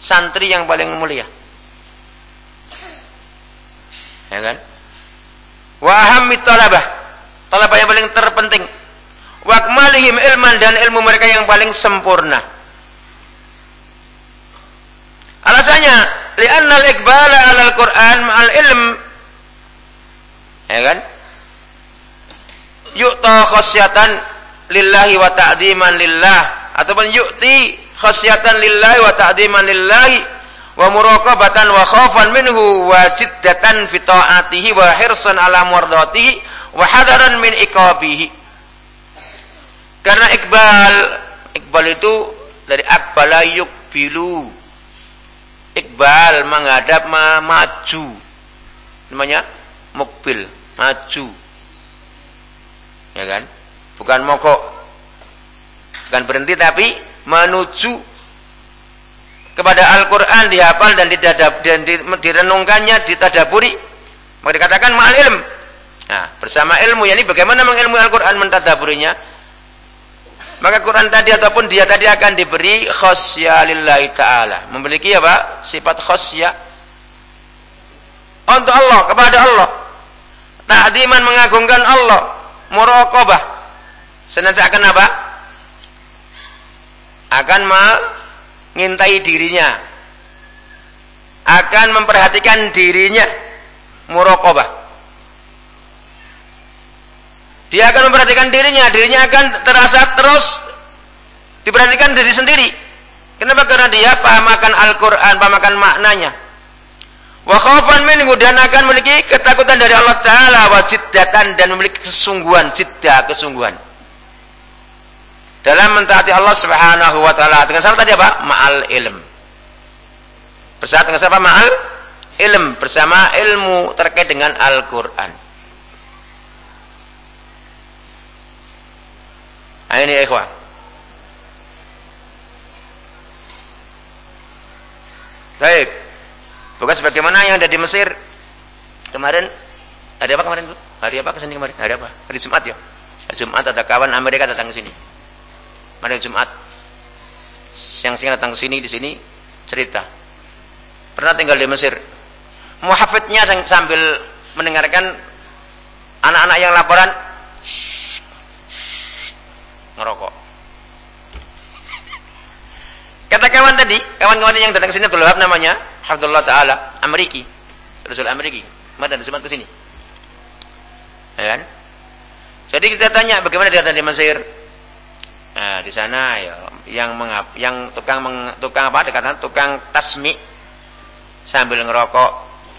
Santri yang paling mulia. Ya kan? Wa ahammit talabah. Talabah yang paling terpenting. Wa akmalihim ilman dan ilmu mereka yang paling sempurna. Alasannya, li'anna al-iqbala 'ala al-Qur'an ma'al ilm. Ya kan? Yu'ta khasyatan lillahi wa ta'diman lillah. Ataupun yu'ti khasyatan lillahi wa ta'diman lillahi wa muraqabatan wa khaufan minhu wa jiddatan fi ta'atihi wa hirsan ala mardatihi wa hadaran min iqabihi. Karena iqbal iqbal itu dari akbala yukbilu. Iqbal menghadap maju. Namanya mukbil maju ya kan? Bukan mogok, bukan berhenti tapi menuju kepada Al-Quran dihafal dan didadab dan direnungkannya, ditadaburi. Maka dikatakan ma'al ilm. Nah, bersama ilmu, yani bagaimana mengilmu Al-Quran mentadaburinya? Maka Quran tadi ataupun dia tadi akan diberi khosya lillahi ta'ala. Memiliki apa? Sifat khosya. Untuk Allah, kepada Allah. Ta'diman mengagungkan Allah muraqabah. Senantiasa akan apa? akan mengintai dirinya, akan memperhatikan dirinya, muraqabah. Dia akan memperhatikan dirinya, dirinya akan terasa terus diperhatikan diri sendiri. Kenapa? Karena dia pahamakan Al-Quran, pahamakan maknanya. Wa khawfan minhu dan akan memiliki ketakutan dari Allah Ta'ala wa jiddatan dan memiliki kesungguhan, jiddah, kesungguhan. Dalam mentaati Allah Subhanahu wa taala dengan syarat tadi apa? Ma'al ilm. Bersama dengan siapa? Ma'al ilm, bersama ilmu terkait dengan Al-Qur'an. Nah, ini ikhwah. Baik. Bukan sebagaimana yang ada di Mesir. Kemarin ada apa kemarin tuh? Hari apa ke sini kemarin? Hari apa? Hari Jumat ya. Hari Jumat ada kawan Amerika datang ke sini. Hari Jumat. Siang-siang datang ke sini di sini cerita. Pernah tinggal di Mesir. Muhafidnya sambil mendengarkan anak-anak yang laporan ngerokok. Kata kawan tadi, kawan-kawan yang datang ke sini Abdul Wahab namanya, Abdullah Ta'ala, Ameriki. Rasul Ameriki. Mana ada ke sini. Ya kan? Jadi kita tanya bagaimana dia di Mesir. Nah, di sana ya yang mengap, yang tukang meng, tukang apa dikatakan tukang tasmi sambil ngerokok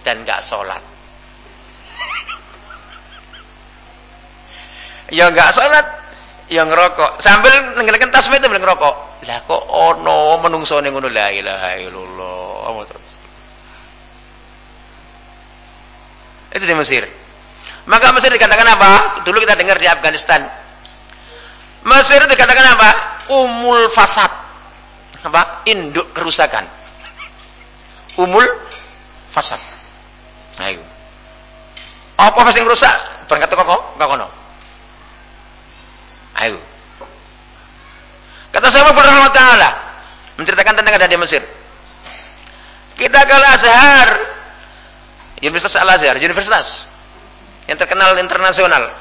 dan nggak sholat. ya nggak sholat, yang ngerokok sambil nenggelakan tasmi itu bilang ngerokok. Lah kok ono menungsone ngono la ilaha illallah. Itu di Mesir. Maka Mesir dikatakan apa? Dulu kita dengar di Afghanistan. Mesir dikatakan apa? Umul fasad. Apa? Induk kerusakan. Umul fasad. Ayo. Apa yang rusak? Berangkat ke kono. Ayo. Kata saya Rahmat Ta'ala menceritakan tentang ada di Mesir. Kita ke Al-Azhar, Universitas Al-Azhar, universitas yang terkenal internasional.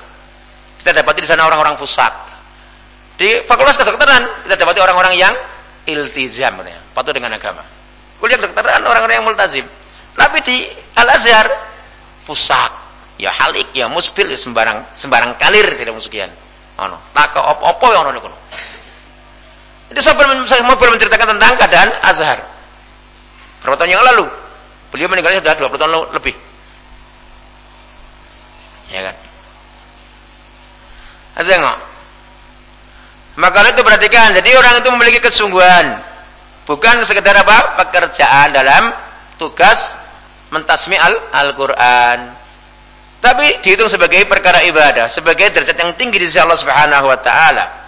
Kita dapati di sana orang-orang pusat. Di Fakultas Kedokteran kita dapati orang-orang yang iltizam, patuh dengan agama. Kuliah kedokteran orang-orang yang multazim. Tapi di Al-Azhar pusat, ya halik, ya musbil, ya sembarang sembarang kalir tidak musukian. Ono, tak op-opo yang ono. Itu saya mau menceritakan tentang keadaan Azhar. Berapa tahun yang lalu? Beliau meninggalnya sudah 20 tahun lebih. Ya kan? Ada enggak? Maka itu perhatikan. Jadi orang itu memiliki kesungguhan. Bukan sekedar apa? Pekerjaan dalam tugas mentasmi Al-Quran. Tapi dihitung sebagai perkara ibadah. Sebagai derajat yang tinggi di sisi Allah subhanahu wa ta'ala.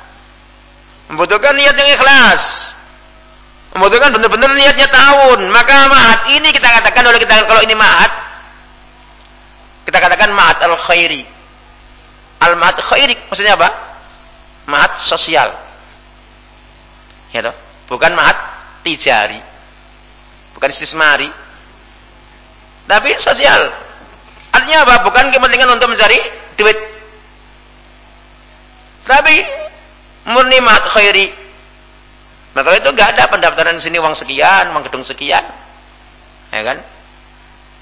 Membutuhkan niat yang ikhlas. Membutuhkan benar-benar niatnya tahun. Maka ma'at ini kita katakan oleh kita kalau ini ma'at kita katakan ma'at al-khairi. Al-ma'at khairi maksudnya apa? Ma'at sosial. Ya toh? Bukan ma'at tijari. Bukan istismari. Tapi sosial. Artinya apa? Bukan kepentingan untuk mencari duit. Tapi murni mat khairi. Maka itu enggak ada pendaftaran sini uang sekian, uang gedung sekian. Ya kan?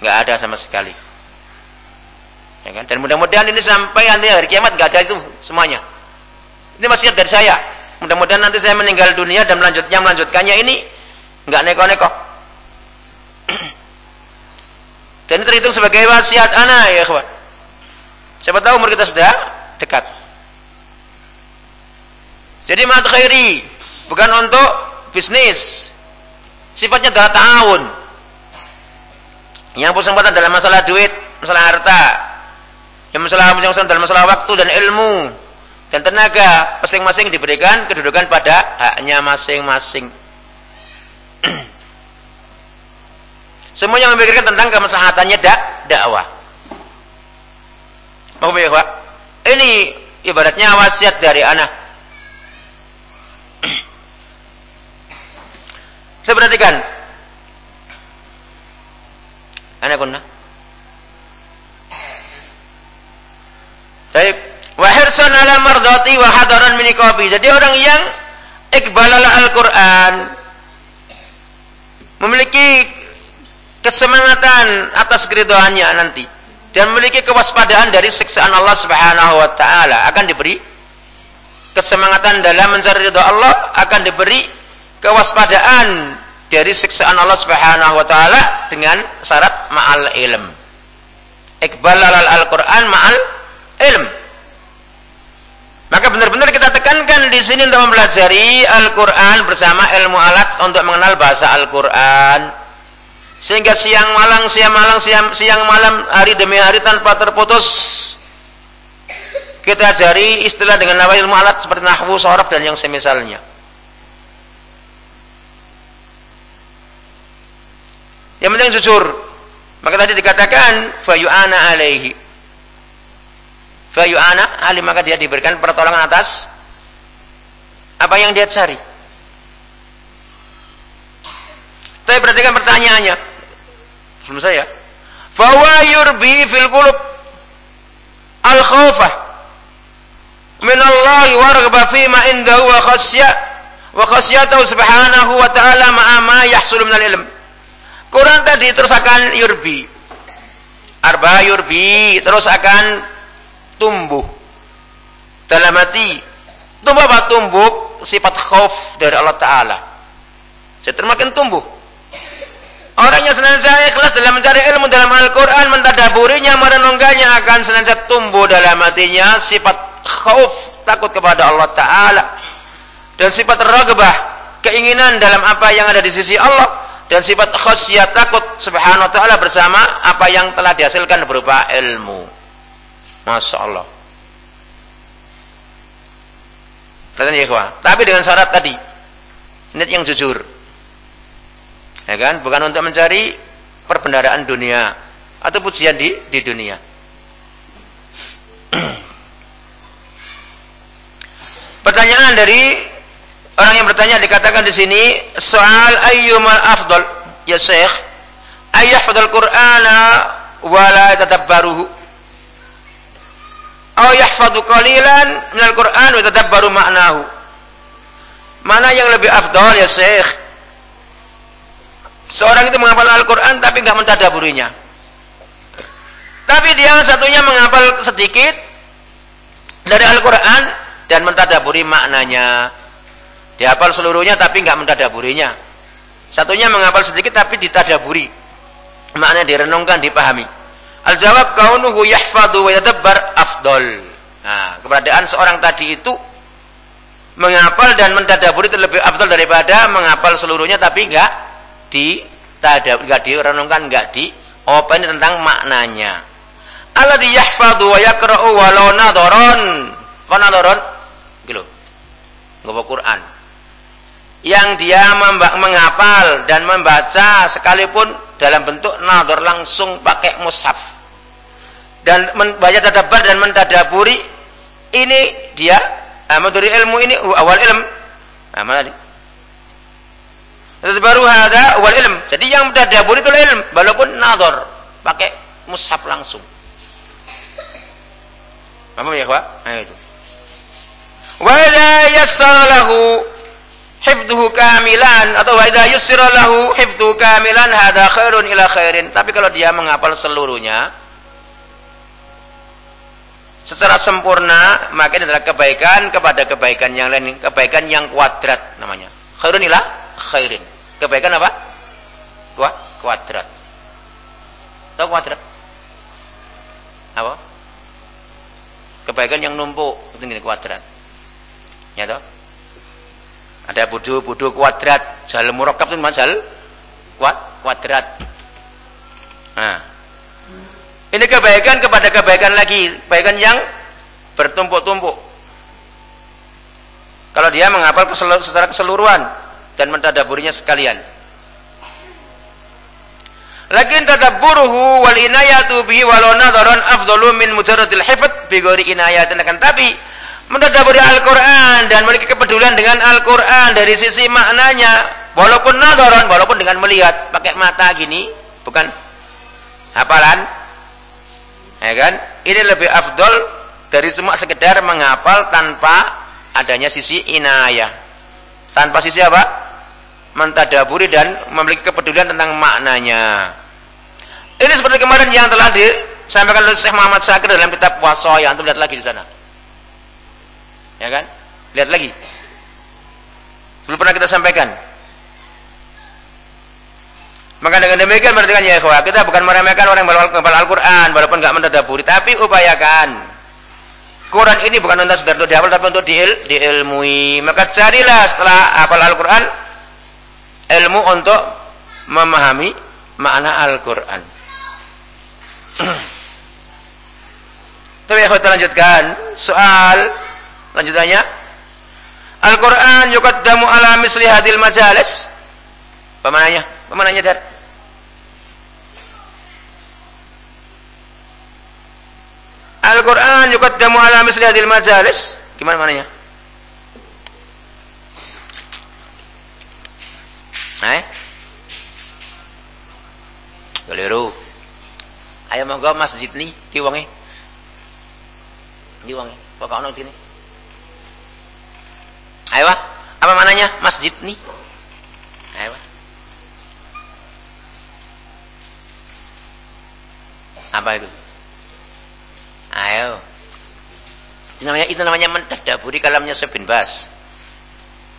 Enggak ada sama sekali. Ya kan? Dan mudah-mudahan ini sampai nanti hari kiamat enggak ada itu semuanya. Ini masih dari saya. Mudah-mudahan nanti saya meninggal dunia dan melanjutnya melanjutkannya ini enggak neko-neko. Dan ini terhitung sebagai wasiat anak ya kawan. Siapa tahu umur kita sudah dekat. Jadi mat khairi bukan untuk bisnis. Sifatnya adalah tahun. Yang kesempatan dalam masalah duit, masalah harta. Yang masalah yang dalam masalah waktu dan ilmu dan tenaga masing-masing diberikan kedudukan pada haknya masing-masing. Semuanya memikirkan tentang kemaslahatannya dak dakwah. Mau ya, Pak? Ini ibaratnya wasiat dari anak Saya perhatikan. Anak kunna. Baik. Wa hirsan ala mardati wa hadaran min Jadi orang yang ikbalala Al-Quran memiliki kesemangatan atas keridoannya nanti dan memiliki kewaspadaan dari siksaan Allah Subhanahu wa taala akan diberi kesemangatan dalam mencari ridha Allah akan diberi kewaspadaan dari siksaan Allah Subhanahu wa taala dengan syarat ma'al ilm. Iqbal al-Qur'an ma'al ilm. Maka benar-benar kita tekankan di sini untuk mempelajari Al-Qur'an bersama ilmu alat untuk mengenal bahasa Al-Qur'an sehingga siang malam, siang malam, siang, siang malam, hari demi hari tanpa terputus. Kita cari istilah dengan nama ilmu alat seperti nahwu, sorab dan yang semisalnya. Yang penting jujur. Maka tadi dikatakan fayu'ana alaihi. Fayu'ana alaihi maka dia diberikan pertolongan atas apa yang dia cari. Tapi perhatikan pertanyaannya. Sebelum saya. Fawa yurbi fil qulub al khawfah min Allah wa raghba fi ma indahu wa khasya wa khasyatahu subhanahu wa ta'ala ma'a ma yahsulu min al-ilm. Quran tadi terus akan yurbi. Arba yurbi terus akan tumbuh. Dalam hati. Tumbuh apa? Tumbuh sifat khauf dari Allah Ta'ala. Makin tumbuh. Orang yang senantiasa ikhlas dalam mencari ilmu dalam Al-Quran, mentadaburinya, merenungkannya akan senantiasa tumbuh dalam hatinya sifat khauf, takut kepada Allah Ta'ala. Dan sifat ragbah, keinginan dalam apa yang ada di sisi Allah. Dan sifat khasyat, takut subhanahu wa ta'ala bersama apa yang telah dihasilkan berupa ilmu. Masya Allah. Ya, Tapi dengan syarat tadi. Niat yang jujur. Ya kan? Bukan untuk mencari perbendaraan dunia atau pujian di di dunia. Pertanyaan dari orang yang bertanya dikatakan di sini soal ayyumal afdal ya Syekh ayyahfadul Qur'ana wa la tadabbaruhu aw yahfadu qalilan minal Qur'an wa tadabbaru ma'nahu mana yang lebih afdal ya Syekh Seorang itu menghafal Al-Quran tapi nggak mentadaburinya. Tapi dia satunya menghafal sedikit dari Al-Quran dan mentadaburi maknanya. Dihafal seluruhnya tapi nggak mentadaburinya. Satunya menghafal sedikit tapi ditadaburi. Maknanya direnungkan, dipahami. Al-jawab kaunuhu yahfadu wa yadabbar afdol. Nah, keberadaan seorang tadi itu menghafal dan mentadaburi itu lebih afdol daripada menghafal seluruhnya tapi enggak di tadab enggak direnungkan enggak di apa ini tentang maknanya alladzi yahfadhu wa yaqra'u walau nadharon apa nadharon gitu ngapa Quran yang dia menghafal dan membaca sekalipun dalam bentuk nadhar langsung pakai mushaf dan membaca tadabbur dan mentadaburi ini dia amal dari ilmu ini awal ilm nah, mana baru ada wal ilm. Jadi yang tadabbur itu ilm, walaupun nador pakai mushaf langsung. Paham ya, Pak? Nah, itu. Wa idza yassara lahu hifdhuhu kamilan atau wa idza yussira lahu hifdhuhu kamilan hadza khairun ila khairin. Tapi kalau dia menghafal seluruhnya secara sempurna, maka ini adalah kebaikan kepada kebaikan yang lain, kebaikan yang kuadrat namanya. Khairun ila khairin. Kebaikan apa? Kuat, kuadrat. Tahu kuadrat? Apa? Kebaikan yang numpuk, itu kuadrat. Ya toh? Ada budu-budu kuadrat, jal murakab itu masal kuat kuadrat. Nah. Ini kebaikan kepada kebaikan lagi, kebaikan yang bertumpuk-tumpuk. Kalau dia menghafal secara keseluruhan, dan mentadaburinya sekalian. Lakin tadabburuhu wal inayatu bihi walau nadharan afdalu min mujarradil hifd bi ghairi inayatin akan tapi mentadaburi Al-Qur'an dan memiliki kepedulian dengan Al-Qur'an dari sisi maknanya walaupun nadharan walaupun dengan melihat pakai mata gini bukan hafalan ya kan ini lebih afdol dari cuma sekedar menghafal tanpa adanya sisi inayah Tanpa sisi apa? Mentadaburi dan memiliki kepedulian tentang maknanya. Ini seperti kemarin yang telah disampaikan oleh Syekh Muhammad Syakir dalam kitab yang Antum lihat lagi di sana. Ya kan? Lihat lagi. Belum pernah kita sampaikan. Maka dengan demikian berarti kan ya ikhwah, kita bukan meremehkan orang yang menghafal Al-Quran walaupun nggak mentadaburi, tapi upayakan. Quran ini bukan untuk sekedar untuk dihafal tapi untuk diil, diilmui. Maka carilah setelah hafal Al-Quran ilmu untuk memahami makna Al-Quran. Tapi ya kita lanjutkan soal lanjutannya Al-Quran yuqaddamu ala misli hadil majalis. Pemananya? Pemananya dar? Al-Quran yuqaddamu ala misli hadil majalis. Gimana mananya? Eh? Keliru. Ayo monggo masjid ni di wonge. Di wonge. Kok ono sini? Ayo, apa mananya masjid nih? Ayo. Apa itu? Ayo. Itu namanya itu namanya mentadaburi kalamnya Sebin Bas.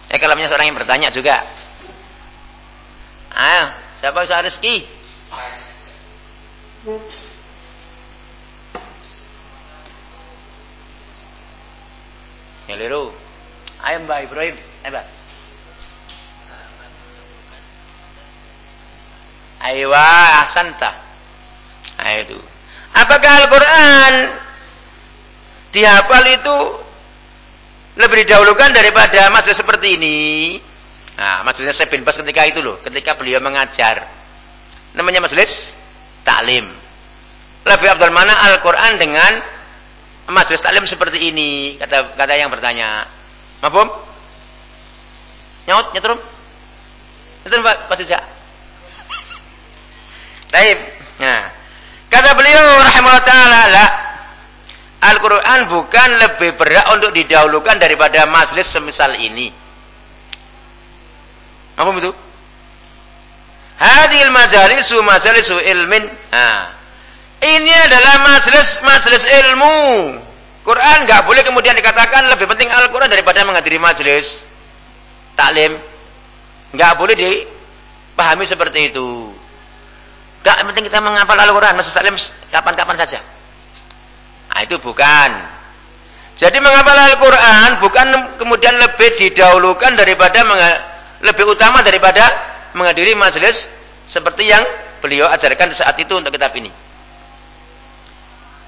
Eh kalamnya seorang yang bertanya juga. Ayo, siapa usaha rezeki? Keliru. Ayo Mbak Ibrahim. Ayo Mbak. Ayo asanta. Itu. Apakah Al-Quran dihafal itu lebih didahulukan daripada majelis seperti ini? Nah, majelisnya saya bin ketika itu loh, ketika beliau mengajar. Namanya majelis taklim. Lebih abdul mana Al-Quran dengan majelis taklim seperti ini? Kata kata yang bertanya. Mafhum? Nyaut, nyetrum? Nyetrum Pak, Pak Sejak. Baik. Nah, kata beliau rahimahullah taala, la Al-Quran bukan lebih berat untuk didahulukan daripada majelis semisal ini. Apa itu? Hadil majalisu majalisu ilmin. Nah, ini adalah majelis majelis ilmu. Quran nggak boleh kemudian dikatakan lebih penting Al-Quran daripada menghadiri majelis taklim. Nggak boleh dipahami seperti itu. Nggak penting kita menghafal Al-Quran, majelis taklim kapan-kapan saja. Nah, itu bukan. Jadi menghafal Al-Quran bukan kemudian lebih didahulukan daripada lebih utama daripada menghadiri majelis seperti yang beliau ajarkan saat itu untuk kitab ini.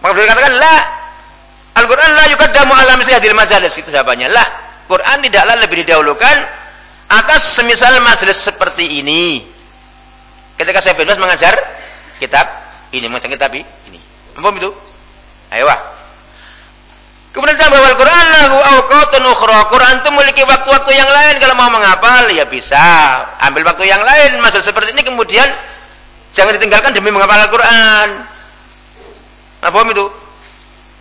Maka beliau katakan, lah Al-Quran la yukaddamu ala misli hadil majalis. Itu jawabannya. Lah. Quran tidaklah lebih didahulukan atas semisal majelis seperti ini. Ketika saya bebas mengajar kitab ini, mengajar kitab ini. Apa itu? Ayo. Kemudian saya bahwa Al-Quran lahu awqatun ukhra. Quran itu memiliki waktu-waktu yang lain kalau mau menghafal ya bisa. Ambil waktu yang lain masalah seperti ini kemudian jangan ditinggalkan demi menghafal Al-Quran. Apa itu?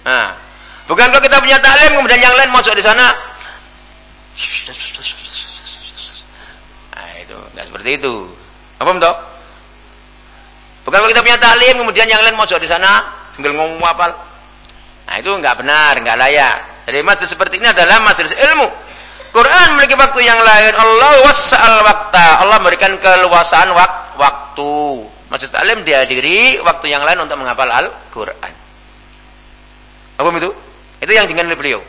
Nah, Bukan kalau kita punya taklim kemudian yang lain masuk di sana. Nah, itu enggak seperti itu. Apa toh? Bukan kalau kita punya taklim kemudian yang lain masuk di sana sambil ngomong apa? Nah, itu enggak benar, enggak layak. Jadi majelis seperti ini adalah majelis ilmu. Quran memiliki waktu yang lain. Allah wasal wakta. Allah memberikan keluasan wak waktu. Majelis taklim dihadiri waktu yang lain untuk menghafal Al-Quran. Apa itu? Itu yang dengan beliau.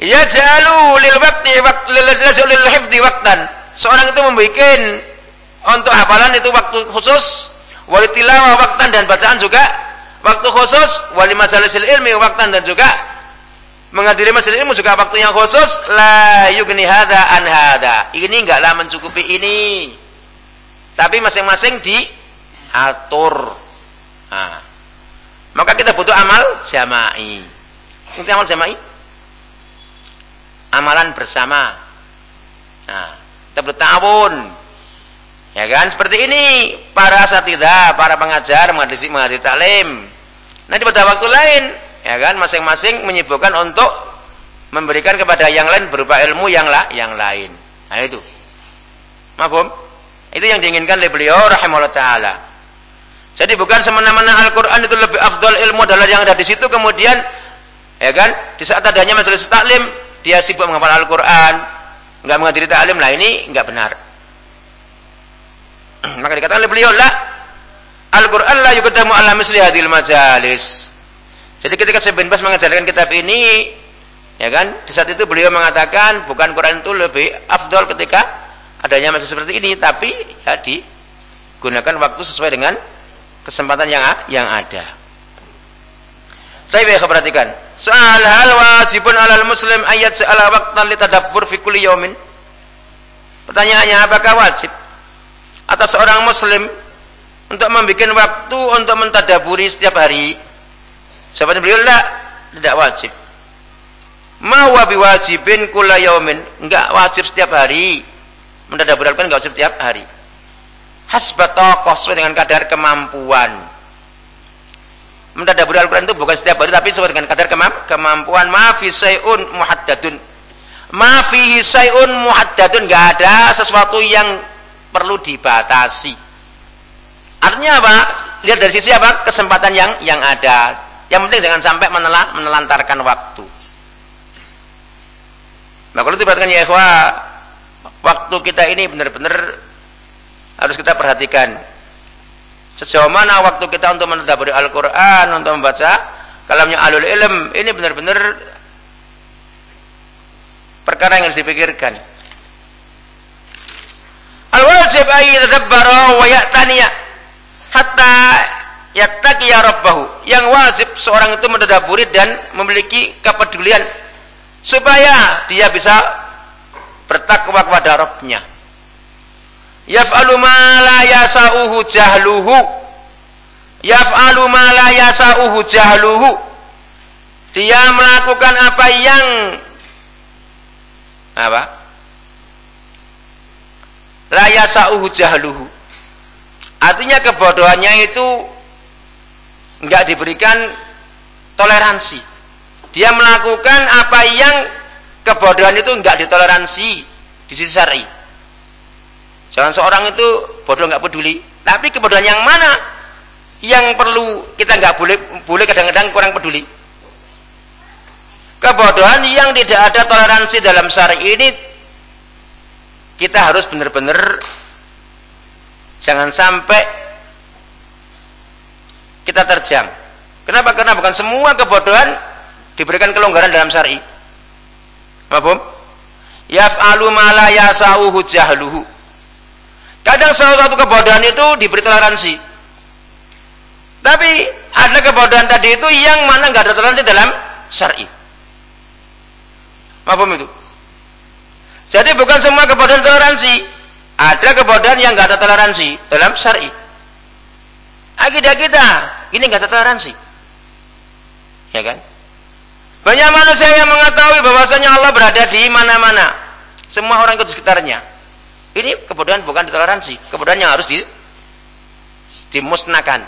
Ya jalu lil waqti waqt lil hifdi waqtan. Seorang itu membuat untuk hafalan itu waktu khusus, wali tilawah waktan dan bacaan juga waktu khusus, wali masalisil ilmi waktan dan juga menghadiri majelis ilmu juga waktu yang khusus la yugni hada an hada. Ini enggaklah mencukupi ini. Tapi masing-masing diatur. Nah. Maka kita butuh amal jama'i. Itu amal jama'i. Amalan bersama. Nah, kita bertawun. Ya kan? Seperti ini para asatidah, para pengajar menghadiri menghadiri taklim. Nanti pada waktu lain, ya kan? Masing-masing menyibukkan untuk memberikan kepada yang lain berupa ilmu yang lah, yang lain. Nah itu. Mafhum? Itu yang diinginkan oleh beliau rahimahullah taala. Jadi bukan semena-mena Al-Qur'an itu lebih afdal ilmu adalah yang ada di situ kemudian ya kan di saat adanya majelis taklim dia sibuk menghafal Al-Qur'an, enggak menghadiri taklim lah ini enggak benar. Maka dikatakan oleh beliau lah Al-Qur'an la yuqaddamu ala misli hadhil majalis. Jadi ketika Syekh bin mengajarkan kitab ini ya kan di saat itu beliau mengatakan bukan Quran itu lebih afdal ketika adanya masih seperti ini tapi ya digunakan waktu sesuai dengan kesempatan yang yang ada. Saya perhatikan. Soal hal wajibun alal muslim ayat seala waktan li tadabbur fi kulli yaumin. Pertanyaannya apakah wajib atas seorang muslim untuk membuat waktu untuk mentadaburi setiap hari? Sahabat beliau lah tidak wajib. Mau wajibin kula yaumin, enggak wajib setiap hari Mentadabur Al-Quran enggak wajib tiap hari. Hasbatokoh sesuai dengan kadar kemampuan. Mentadabur Al-Quran itu bukan setiap hari tapi sesuai dengan kadar kemam kemampuan. Maafi sayun muhaddadun. Maafi sayun muhaddadun. Enggak ada sesuatu yang perlu dibatasi. Artinya apa? Lihat dari sisi apa? Kesempatan yang yang ada. Yang penting jangan sampai menelan, menelantarkan waktu. Nah kalau diperhatikan ya ikhwah, waktu kita ini benar-benar harus kita perhatikan. Sejauh mana waktu kita untuk mentadaburi Al-Quran, untuk membaca kalamnya alul ilm, ini benar-benar perkara yang harus dipikirkan. Al-wajib ayy yatadabbara wa ya'taniya hatta yattaqiya rabbahu. Yang wajib seorang itu mentadaburi dan memiliki kepedulian supaya dia bisa bertakwa kepada Rabbnya. Yaf'alu ma la yasa'uhu jahluhu. Yaf'alu ma la yasa'uhu jahluhu. Dia melakukan apa yang apa? La yasa'uhu jahluhu. Artinya kebodohannya itu enggak diberikan toleransi. Dia melakukan apa yang kebodohan itu enggak ditoleransi di sisi syar'i. Jangan seorang itu bodoh enggak peduli, tapi kebodohan yang mana yang perlu kita enggak boleh boleh kadang-kadang kurang peduli. Kebodohan yang tidak ada toleransi dalam syar'i ini kita harus benar-benar jangan sampai kita terjang. Kenapa? Karena bukan semua kebodohan diberikan kelonggaran dalam syar'i. Mafhum? Yaf'alu ma la yasauhu jahluhu. Kadang salah satu kebodohan itu diberi toleransi. Tapi ada kebodohan tadi itu yang mana nggak ada toleransi dalam syar'i. Mafhum itu? Jadi bukan semua kebodohan toleransi. Ada kebodohan yang nggak ada toleransi dalam syar'i. Akidah kita ini nggak ada toleransi. Ya kan? Banyak manusia yang mengetahui bahwasanya Allah berada di mana-mana. Semua orang ikut sekitarnya. Ini kebodohan bukan ditoleransi. Kebodohan yang harus di, dimusnahkan.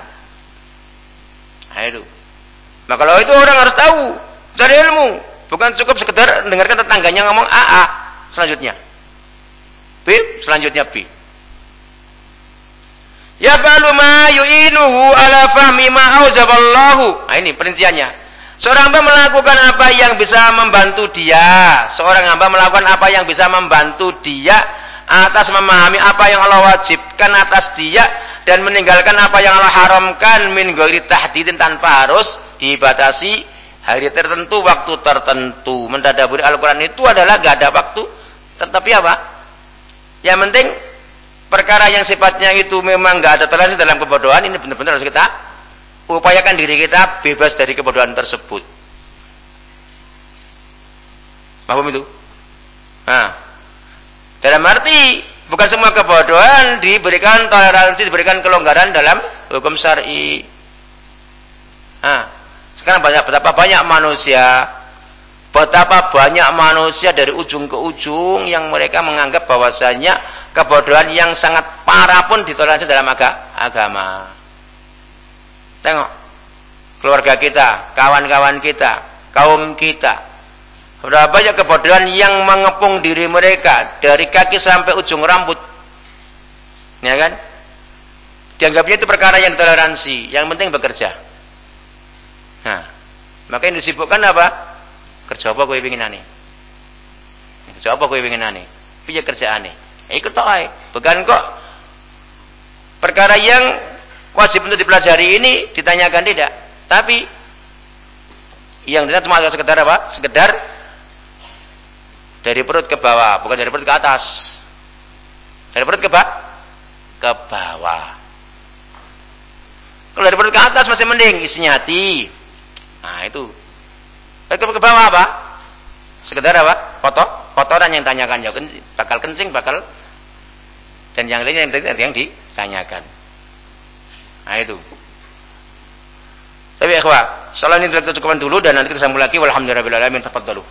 Nah. Nah kalau itu orang harus tahu. Cari ilmu. Bukan cukup sekedar mendengarkan tetangganya ngomong AA. Selanjutnya. B. Selanjutnya B. Ya balu ma yu'inuhu ala fahmi ma aujaballahu. Nah ini perinciannya. Seorang hamba melakukan apa yang bisa membantu dia. Seorang hamba melakukan apa yang bisa membantu dia atas memahami apa yang Allah wajibkan atas dia dan meninggalkan apa yang Allah haramkan min ghairi tahdidin tanpa harus dibatasi hari tertentu, waktu tertentu. Mendadaburi Al-Qur'an itu adalah gak ada waktu. Tetapi apa? Yang penting perkara yang sifatnya itu memang gak ada toleransi dalam kebodohan ini benar-benar harus kita upayakan diri kita bebas dari kebodohan tersebut. Paham itu? Nah, dalam arti bukan semua kebodohan diberikan toleransi, diberikan kelonggaran dalam hukum syar'i. Nah, sekarang banyak betapa banyak manusia, betapa banyak manusia dari ujung ke ujung yang mereka menganggap bahwasanya kebodohan yang sangat parah pun ditoleransi dalam agama. Tengok. Keluarga kita, kawan-kawan kita, kaum kita. Berapa banyak kebodohan yang mengepung diri mereka dari kaki sampai ujung rambut. Ya kan? Dianggapnya itu perkara yang toleransi, yang penting bekerja. Nah, maka yang disibukkan apa? Kerja apa kowe pengen aneh? Kerja apa kowe pengen aneh? Piye kerjaan aneh? Ikut tok Bukan kok perkara yang wajib untuk dipelajari ini ditanyakan tidak. Tapi yang tidak cuma sekedar apa? Sekedar dari perut ke bawah, bukan dari perut ke atas. Dari perut ke bawah, ke bawah. Kalau dari perut ke atas masih mending isinya hati. Nah, itu. Dari ke bawah apa? Sekedar apa? Foto, kotoran yang tanyakan ya bakal kencing, bakal dan yang lainnya yang, yang ditanyakan. Nah, itu. Tapi ikhwah, soal ini kita cukupkan dulu dan nanti kita sambung lagi. Walhamdulillah alamin tafadhalu.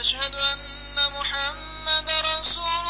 أشهد أن محمد رسول